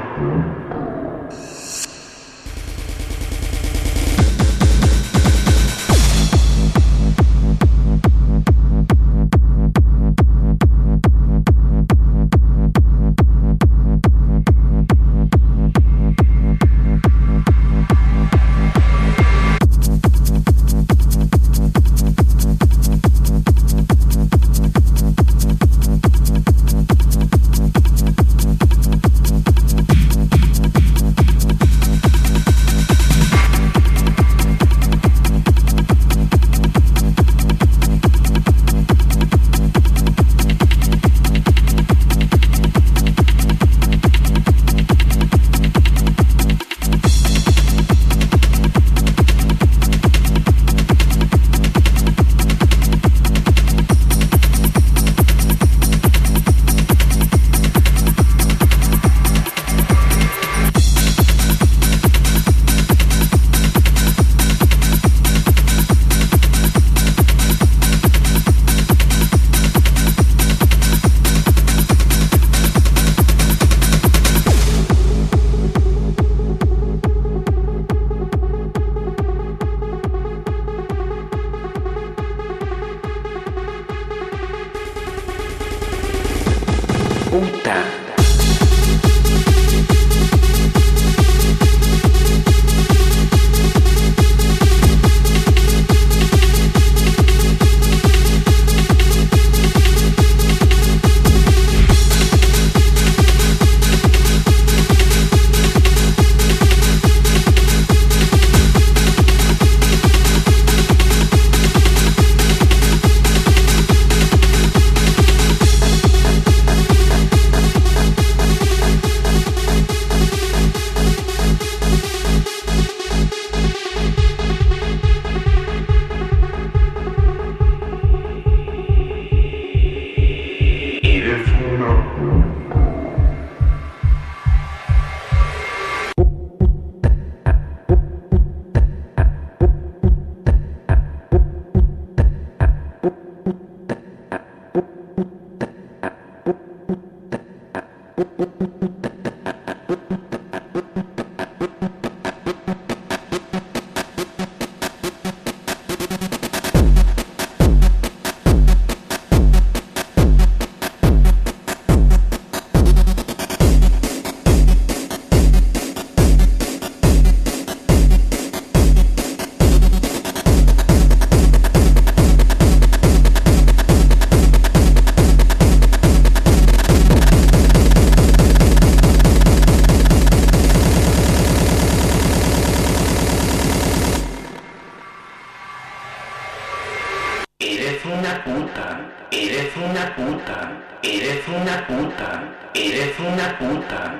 Thank you. Puta, eres una puta, eres una puta.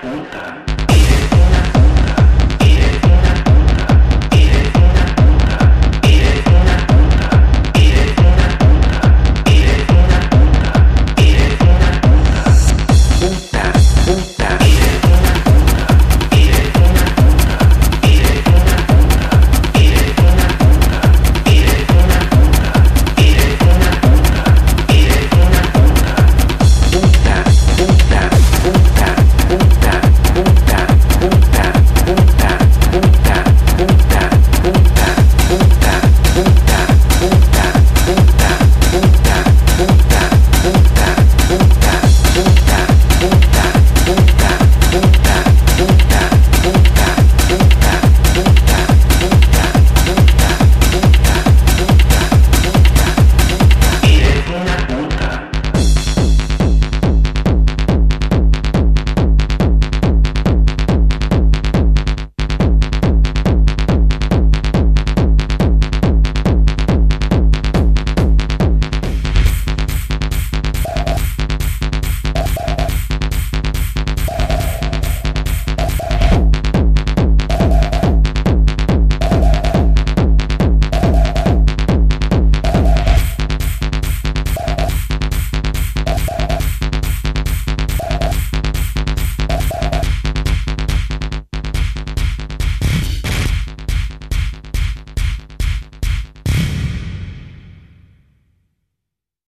puta.